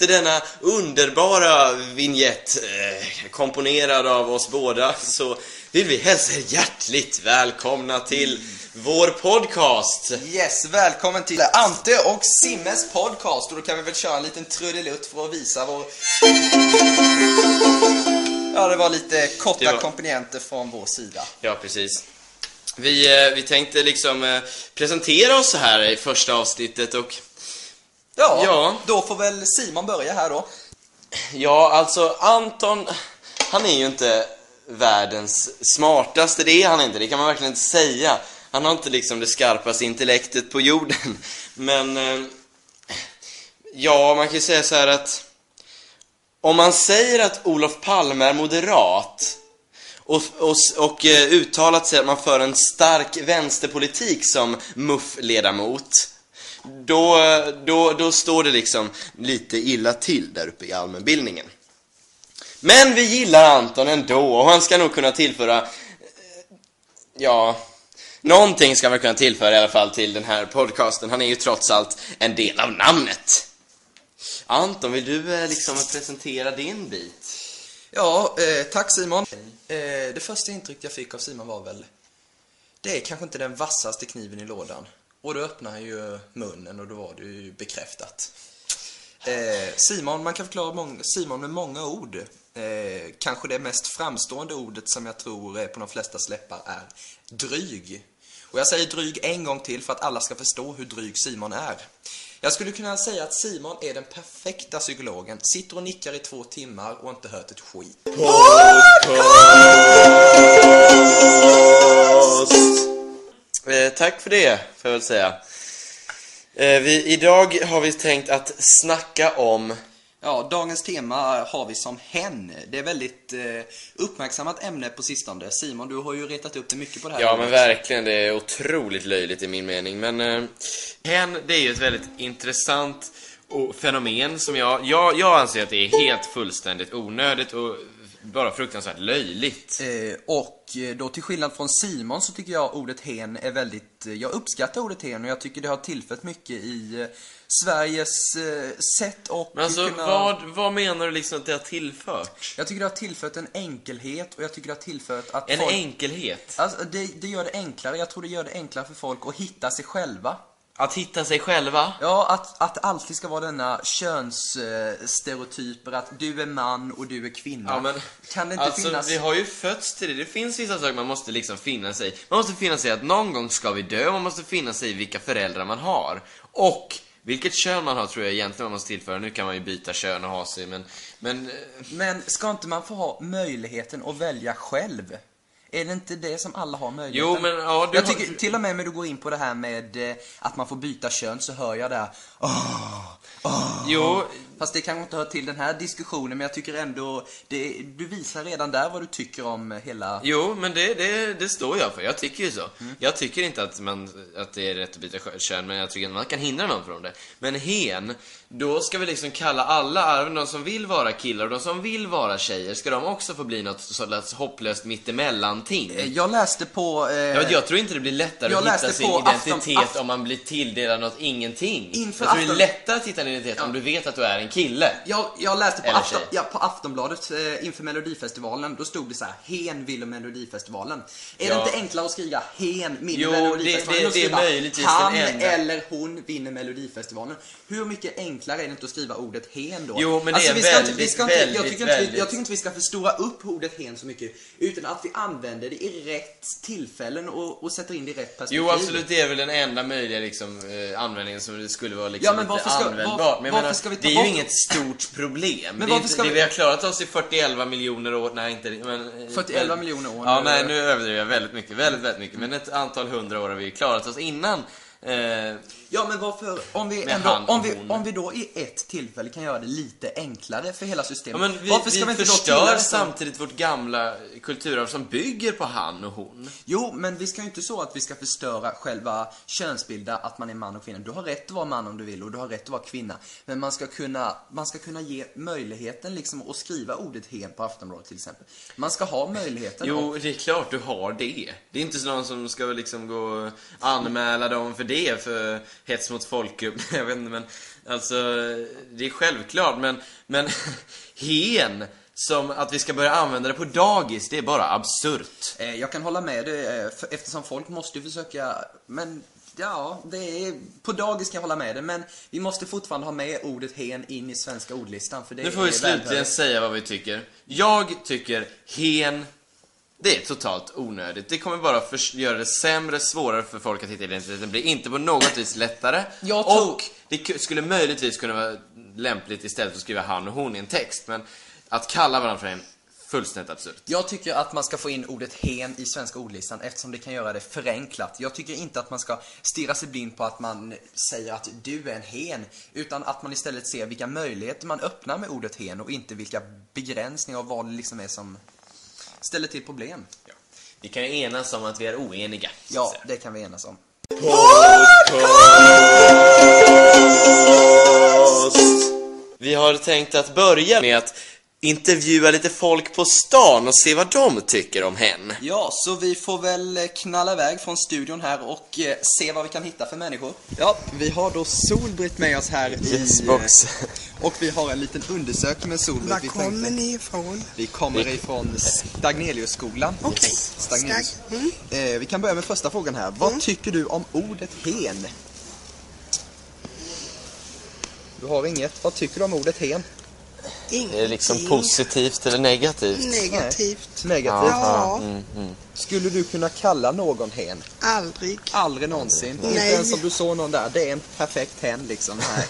Efter denna underbara vignett eh, komponerad av oss båda så vill vi hälsa er hjärtligt välkomna till vår podcast. Yes, välkommen till Ante och Simmes podcast. Och då kan vi väl köra en liten trudelutt för att visa vår... Ja, det var lite korta var- komponenter från vår sida. Ja, precis. Vi, eh, vi tänkte liksom eh, presentera oss så här i första avsnittet och Ja, Ja. då får väl Simon börja här då. Ja, alltså Anton, han är ju inte världens smartaste, det är han inte, det kan man verkligen inte säga. Han har inte liksom det skarpaste intellektet på jorden. Men, eh, ja, man kan ju säga så här att om man säger att Olof Palme är moderat och, och, och eh, uttalat sig att man för en stark vänsterpolitik som MUF-ledamot då, då, då står det liksom lite illa till där uppe i allmänbildningen. Men vi gillar Anton ändå och han ska nog kunna tillföra, eh, ja, någonting ska man kunna tillföra i alla fall till den här podcasten. Han är ju trots allt en del av namnet. Anton, vill du eh, liksom presentera din bit? Ja, eh, tack Simon. Eh, det första intrycket jag fick av Simon var väl... Det är kanske inte den vassaste kniven i lådan. Och då öppnade han ju munnen och då var det ju bekräftat. Eh, Simon, man kan förklara Simon med många ord. Eh, kanske det mest framstående ordet som jag tror är på de flesta läppar är dryg. Och jag säger dryg en gång till för att alla ska förstå hur dryg Simon är. Jag skulle kunna säga att Simon är den perfekta psykologen. Sitter och nickar i två timmar och inte hört ett skit. Podcast! Tack för det, får jag väl säga. Eh, vi, idag har vi tänkt att snacka om Ja, dagens tema har vi som hen. Det är väldigt eh, uppmärksammat ämne på sistone. Simon, du har ju retat upp det mycket på det här. Ja men verkligen, det är otroligt löjligt i min mening. Men eh, hen, det är ju ett väldigt intressant och fenomen som jag, jag, jag anser att det är helt fullständigt onödigt och bara fruktansvärt löjligt. Eh, och eh, då till skillnad från Simon så tycker jag ordet hen är väldigt, eh, jag uppskattar ordet hen och jag tycker det har tillfört mycket i eh, Sveriges sätt och Men alltså, kunna... vad, vad menar du liksom att det har tillfört? Jag tycker det har tillfört en enkelhet och jag tycker det har tillfört att En folk... enkelhet? Alltså, det, det gör det enklare. Jag tror det gör det enklare för folk att hitta sig själva. Att hitta sig själva? Ja, att, att alltid ska vara denna könsstereotyper att du är man och du är kvinna. Ja, men, kan det inte alltså, finnas... vi har ju fötts till det. Det finns vissa saker man måste liksom finna sig. Man måste finna sig att någon gång ska vi dö, man måste finna sig i vilka föräldrar man har. Och vilket kön man har tror jag egentligen man måste tillföra. Nu kan man ju byta kön och ha sig, men... Men... eh, Men ska inte man få ha möjligheten att välja själv? Är det inte det som alla har möjligheten? Jo, men ja, du Jag har- tycker, till och med när du går in på det här med eh, att man får byta kön så hör jag där Åh, åh. Jo, Fast det kanske inte hör till den här diskussionen men jag tycker ändå det, Du visar redan där vad du tycker om hela Jo, men det, det, det står jag för. Jag tycker ju så. Jag tycker inte att, man, att det är rätt att byta kön, men jag tycker att man kan hindra någon från det. Men hen, då ska vi liksom kalla alla, även de som vill vara killar och de som vill vara tjejer, ska de också få bli något slags hopplöst mittemellanting? Eh, Jag läste på eh, Jag, jag tror inte det blir lättare att hitta sin identitet Afton- Aft- om man blir tilldelad något ingenting. Inför jag tror det är Afton- lättare att hitta en identitet om du vet att du är en kille. Jag, jag läste på, Eller Afton, ja, på Aftonbladet eh, inför Melodifestivalen, då stod det så här Hen vinner Melodifestivalen. Är det Ja. inte enklare att skriva Hen vinner Jo, Melodifestivalen? det- än att det är möjligtvis Han den enda. eller hon vinner Melodifestivalen. Hur mycket enklare är det inte att skriva ordet hen då? Jo, men det är inte, vi väldigt, ska inte, jag, väldigt, tycker inte vi, väldigt- jag tycker inte vi ska förstora upp ordet hen så mycket, utan att vi använder det i rätt tillfällen och, och sätter in det i rätt perspektiv. Jo, absolut, det är väl den enda möjliga liksom, eh, användningen som det skulle vara liksom Ja, men lite varför ska- användbart. var- varför ska vi ta det är bort- inget stort problem. Men varför ska vi- vi har klarat oss i 41 miljoner år, nej inte men... eh, 41 men- miljoner år, Ja, nu- nej nu överdriver jag väldigt mycket, väldigt, väldigt mycket. Men ett antal hundra år har vi klarat oss innan. Eh, Ja, men varför, om vi, ändå, han och om, vi, om vi då i ett tillfälle kan göra det lite enklare för hela ja, systemet. men vi, varför ska vi, vi inte förstör samtidigt vårt gamla kulturarv som bygger på han och hon. Jo, men vi ska ju inte så att vi ska förstöra själva könsbilden, att man är man och kvinna. Du har rätt att vara man om du vill och du har rätt att vara kvinna. Men man ska kunna, man ska kunna ge möjligheten liksom att skriva ordet hen på Aftonbladet till exempel. Man ska ha möjligheten. Jo, det är klart du har det. Det är inte så någon som ska liksom gå och anmäla dem för det för hets mot folkgrupp? Jag vet inte men alltså det är självklart men, men hen som att vi ska börja använda det på dagis, det är bara absurt. Eh, Jag kan hålla med dig, eh, eftersom folk måste ju försöka, men ja, det är, på dagis kan jag hålla med dig, men vi måste fortfarande ha med ordet hen in i svenska ordlistan, för det Nu får vi är slutligen välhörigt. säga vad vi tycker. Jag tycker hen, det är totalt onödigt. Det kommer bara för, göra det sämre, svårare för folk att hitta identiteten. Det blir inte på något vis lättare. Jag tror- Och det ku- skulle möjligtvis kunna vara lämpligt istället för att skriva han och hon i en text. Men att kalla varandra för en, fullständigt absurt. Jag tycker att man ska få in ordet hen i svenska ordlistan eftersom det kan göra det förenklat. Jag tycker inte att man ska stirra sig blind på att man säger att du är en hen, utan att man istället ser vilka möjligheter man öppnar med ordet hen och inte vilka begränsningar och vad det liksom är som ställer till problem. Vi kan ju enas om att vi är oeniga. Ja, säga. det kan vi enas om. Vi har tänkt att börja med att intervjua lite folk på stan och se vad de tycker om hen. Ja, så vi får väl eh, knalla iväg från studion här och eh, se vad vi kan hitta för människor. Ja, vi har då Solbritt med oss här i... Yesbox. eh, Och vi har en liten undersökning med Solbritt. Var Vi kommer tänkte- ni ifrån? Vi kommer ifrån Stagneliusskolan. Okej. Stagnelius. Stag- mm. Eh, vi kan börja med första frågan här. Vad tycker du om ordet hen? Du har inget. Vad tycker du om ordet hen? Ingenting. Liksom positivt eller negativt? Negativt. Negativt. Ja, Mm, mm. Skulle du kunna kalla någon hen? aldrig. Aldrig någonsin. Inte Nej. ens om du såg någon där. Det är en perfekt hen liksom. Nej.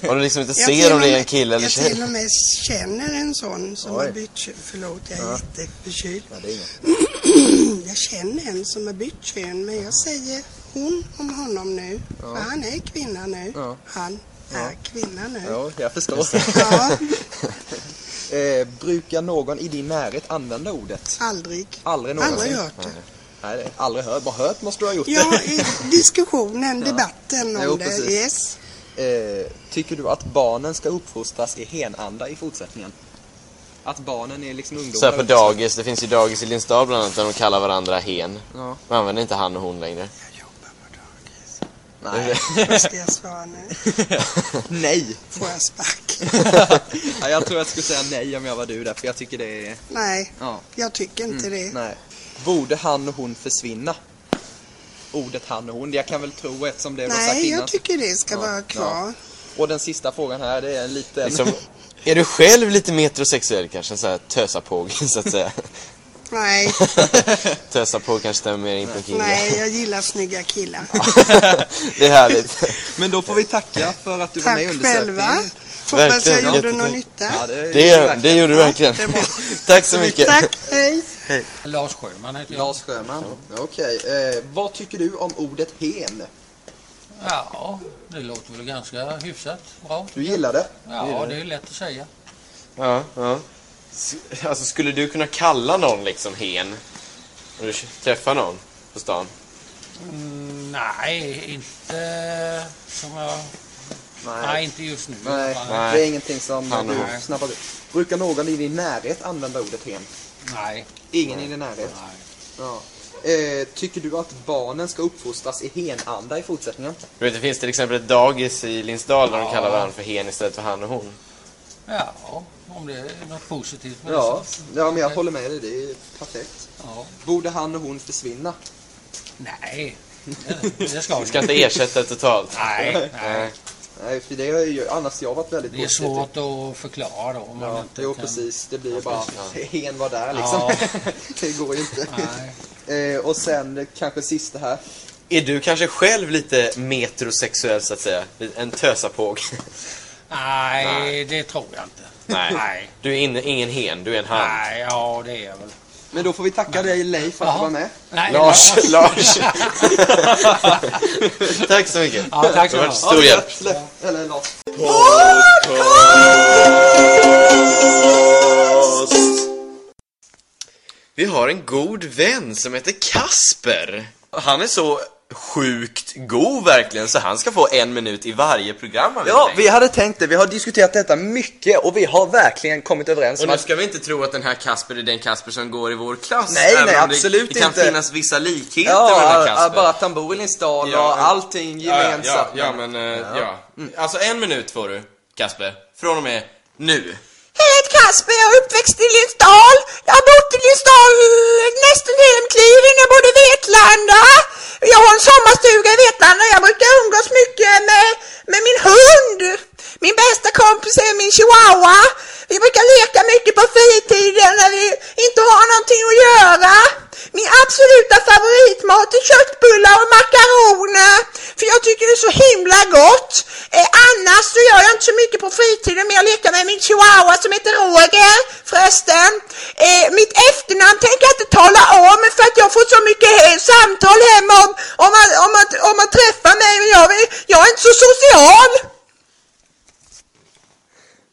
Om du liksom inte ser om och det är en kille eller Jag till tjej. och med känner en sån som Oj. har bytt kön. Förlåt, jag är. Ja, är inget. Jag känner en som har bytt kön, men jag säger hon om honom nu. För han är kvinna nu. Ja. Han är kvinna nu. Ja, jag förstår. Ja, eh, brukar någon i din närhet använda ordet? aldrig. Aldrig någonsin? Aldrig hört det. Nej, aldrig hört. Bara hört måste du ha gjort Ja, det. i diskussionen, debatten om Jo, det. precis. Yes. Eh, tycker du att barnen ska uppfostras i henanda i fortsättningen? Att barnen är liksom ungdomar? Så på dagis, det finns ju dagis i Lindstad bland annat där de kallar varandra hen. Ja. Man använder inte han och hon längre. Jag jobbar på dagis. Nej. Vad ska jag svara nu? nej. Får jag spark? ja, jag tror jag skulle säga nej om jag var du där, för jag tycker det är... Nej, Ja. jag tycker inte det. Nej. Borde han och hon försvinna? Ordet han och hon, jag kan väl tro eftersom det var sagt Nej, innan. jag tycker det ska Ja, vara kvar. Och den sista frågan här, det är en liten... Liksom, är du själv lite metrosexuell kanske? Så här tösa på så att säga. Nej, tösa på kanske stämmer mer in på kille. nej, jag gillar snygga killar. det är härligt. Men då får vi tacka för att du var med i Tack undersökningen. själva. Hoppas jag gjorde någon nytta. Ja, det, Det, det gjorde du verkligen. Tack så mycket. Tack, hej. Lars Sjöman heter jag. Lars Sjöman. Okej. Eh, vad tycker du om ordet hen? Ja, det låter väl ganska hyfsat bra. Du gillar det? Ja, det är lätt att säga. Ja, ja. Alltså skulle du kunna kalla någon liksom hen? Om du träffar någon på stan? Mm, nej, inte som jag... Nej, inte just nu. Nej, Nej. det är ingenting som Han du snappar upp. Brukar någon i din närhet använda ordet hen? Nej. Ingen i din närhet? nej. Ja. Eh, tycker du att barnen ska uppfostras i henanda i fortsättningen? Du vet, det finns till exempel ett dagis i Lindsdal där de kallar varandra för hen istället för han och hon. Ja, om det är något positivt med Ja, det så. ja men jag håller med dig. Det är perfekt. Ja. Borde han och hon försvinna? Nej, det, ska Vi vi ska inte ersätta det totalt. Nej, nej. Nej, för det har ju annars jag varit väldigt Det är positiv svårt att förklara då. Om man Ja, inte jo kan... precis. Det blir ju bara hen var där liksom. Ja. det går ju inte. Nej. Eh, och sen kanske sista här. Är du kanske själv lite metrosexuell så att säga? En tösapåg? Nej, det tror jag inte. Nej. Nej. Du är in, ingen hen, du är en han. Nej, ja det är jag väl. Men då får vi tacka dig Leif för att du var med. Nej, Lars, Lars. Tack så mycket. Ja, tack så Det har varit mycket. stor hjälp. Eller Lars. Vi har en god vän som heter Kasper. Han är så sjukt god verkligen, så han ska få en minut i varje program har vi Ja, tänkt. vi hade tänkt det. Vi har diskuterat detta mycket och vi har verkligen kommit överens Och om nu att ska vi inte tro att den här Kasper är den Kasper som går i vår klass. Nej, även nej, om det, absolut Det kan inte. finnas vissa likheter med den här Ja, Kasper. bara att han bor i Ja, och allting gemensamt. Ja, ja, ja men eh, ja. Alltså en minut får du, Kasper. Från och med nu. Hej, jag heter Kasper, jag är uppväxt i Lindstad. Jag har bott i Lindstad eh, nästan hela mitt liv innan jag bodde i Vetlanda. Jag har en sommarstuga i Vetlanda. Jag brukar umgås mycket med, med min hund. Min bästa kompis är min chihuahua. Vi brukar leka mycket på fritiden när vi inte har någonting att göra. Min absoluta favoritmat är köttbullar och makaroner. För jag tycker det är så himla gott. Eh, annars så gör jag inte så mycket på fritiden men jag leker med min chihuahua som heter Roger förresten. Eh, mitt efternamn tänker jag inte tala om för att jag får så mycket samtal hem om, om, att, om, att, om att träffa mig. Men jag, är- jag är inte så social.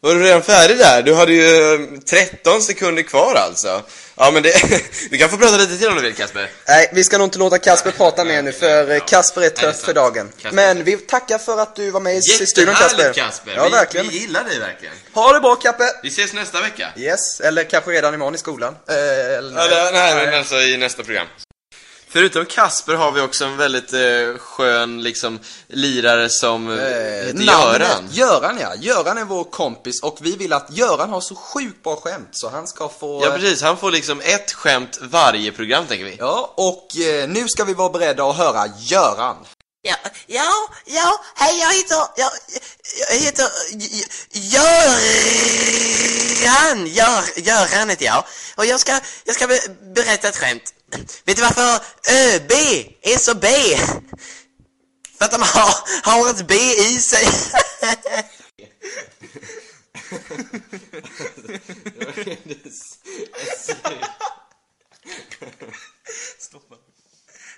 Var du redan färdig där? Du hade ju eh, 13 sekunder kvar alltså. Ja men det, du kan få prata lite till om du vill Kasper. Nej, vi ska nog inte låta Kasper prata mer nu för Kasper är trött för dagen. Men vi tackar för att du var med i studion Kasper. Kasper. Ja, vi, verkligen. vi gillar dig verkligen. Ha det bra Kappe! Vi ses nästa vecka. Yes, eller kanske redan imorgon i skolan. Eh, eller, Eller, nej, men alltså i nästa program. Förutom Kasper har vi också en väldigt eh, skön liksom lirare som eh, Eh, heter namnet- Göran. Göran ja, Göran är vår kompis och vi vill att Göran har så sjukt bra skämt så han ska få... Ja precis, han får liksom ett skämt varje program tänker vi. Ja, och eh, nu ska vi vara beredda att höra Göran. Ja, ja, ja, hej jag heter, jag, jag heter Göran, Gör, Göran heter jag. Och jag ska, jag ska be, berätta ett skämt. Vet du varför ÖB är så B? För att de har, har ett B i sig.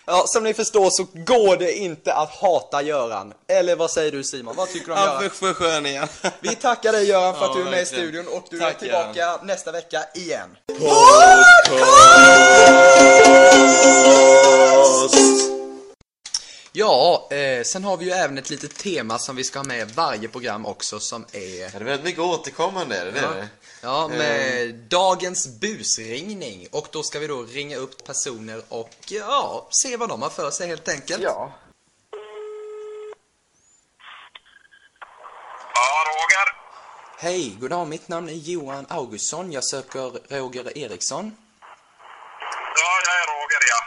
Ja, som ni förstår så går det inte att hata Göran. Eller vad säger du Simon? Vad tycker du om Göran? skön igen. Vi tackar dig Göran för att Ja, du är med i studion och du Tack, är tillbaka nästa vecka igen. Ja, eh, sen har vi ju även ett litet tema som vi ska ha med i varje program också som är Ja, det är väldigt mycket återkommande, är det Ja. det? Ja, med dagens busringning. Och då ska vi då ringa upp personer och ja, se vad de har för sig helt enkelt. Ja. Ja, Roger. Hej, god dag. Mitt namn är Johan Augustsson. Jag söker Roger Eriksson. Ja, jag är Roger, ja.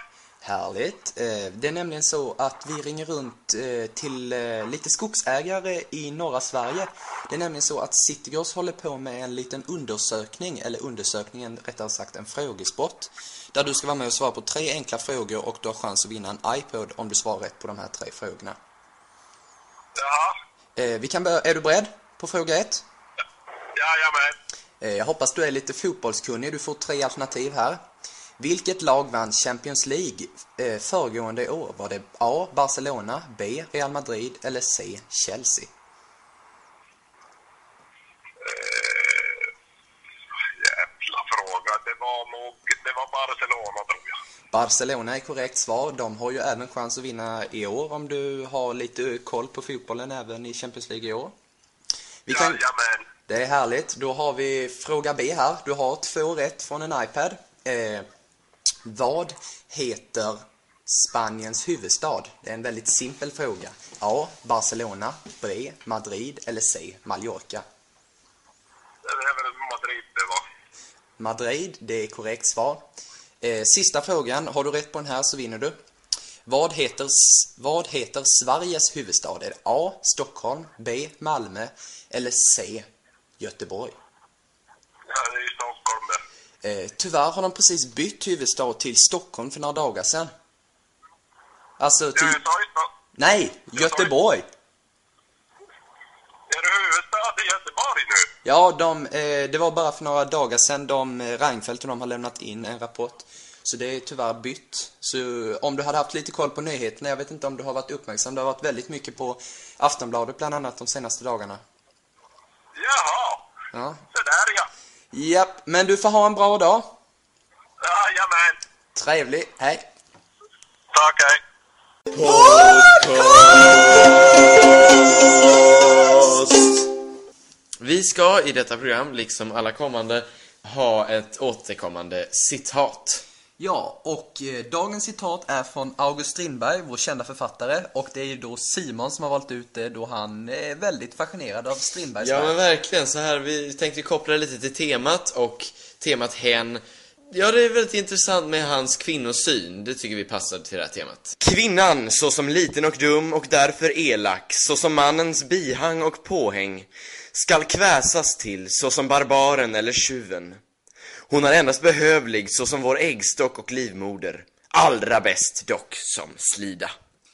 Härligt. Eh, Det är nämligen så att vi ringer runt eh, till eh, lite skogsägare i norra Sverige. Det är nämligen så att Citygross håller på med en liten undersökning, eller undersökningen rättare sagt en frågesport. Där du ska vara med och svara på tre enkla frågor och du har chans att vinna en iPod om du svarar rätt på de här tre frågorna. Jaha. Eh, Vi kan börja, är du beredd på fråga ett? Jajamän. Eh, Jag hoppas du är lite fotbollskunnig. Du får tre alternativ här. Vilket lag vann Champions League eh, föregående år? Var det A. Barcelona, B. Real Madrid eller C. Chelsea? Jävla fråga. Det var nog... Det var Barcelona, tror jag. Barcelona är korrekt svar. De har ju även chans att vinna i år om du har lite koll på fotbollen även i Champions League i år. Vi kan... Jajamän. Det är härligt. Då har vi fråga B här. Du har två rätt från en iPad. Eh, vad heter Spaniens huvudstad? Det är en väldigt simpel fråga. A. Barcelona. B. Madrid. Eller C. Mallorca. Det är väl Madrid det var. Madrid, det är korrekt svar. Eh, sista frågan. Har du rätt på den här så vinner du. Vad heter, vad heter Sveriges huvudstad? Är det A. Stockholm. B. Malmö. Eller C. Göteborg. Ja, det är Stockholm. Eh, tyvärr har de precis bytt huvudstad till Stockholm för några dagar sedan. Alltså till... sa ju Stockholm. Nej, Göteborg! Är du huvudstad i Göteborg nu? Ja, de, eh, det var bara för några dagar sedan de, eh, Reinfeldt och de har lämnat in en rapport. Så det är tyvärr bytt. Så om du hade haft lite koll på nyheterna, jag vet inte om du har varit uppmärksam, det har varit väldigt mycket på Aftonbladet bland annat de senaste dagarna. Jaha. Ja. Så där ja. Japp, men du får ha en bra dag. Jajamän. Trevlig, hej. Tack, hej. Vi ska i detta program, liksom alla kommande, ha ett återkommande citat. Ja, och eh, dagens citat är från August Strindberg, vår kända författare. Och det är ju då Simon som har valt ut det då han är väldigt fascinerad av Strindbergs Ja men verkligen, så här, vi tänkte koppla lite till temat och temat hen. Ja, det är väldigt intressant med hans kvinnosyn, det tycker vi passar till det här temat. Kvinnan, såsom liten och dum och därför elak, såsom mannens bihang och påhäng, skall kväsas till såsom barbaren eller tjuven. Hon är endast behövlig såsom vår äggstock och livmoder, allra bäst dock som slida.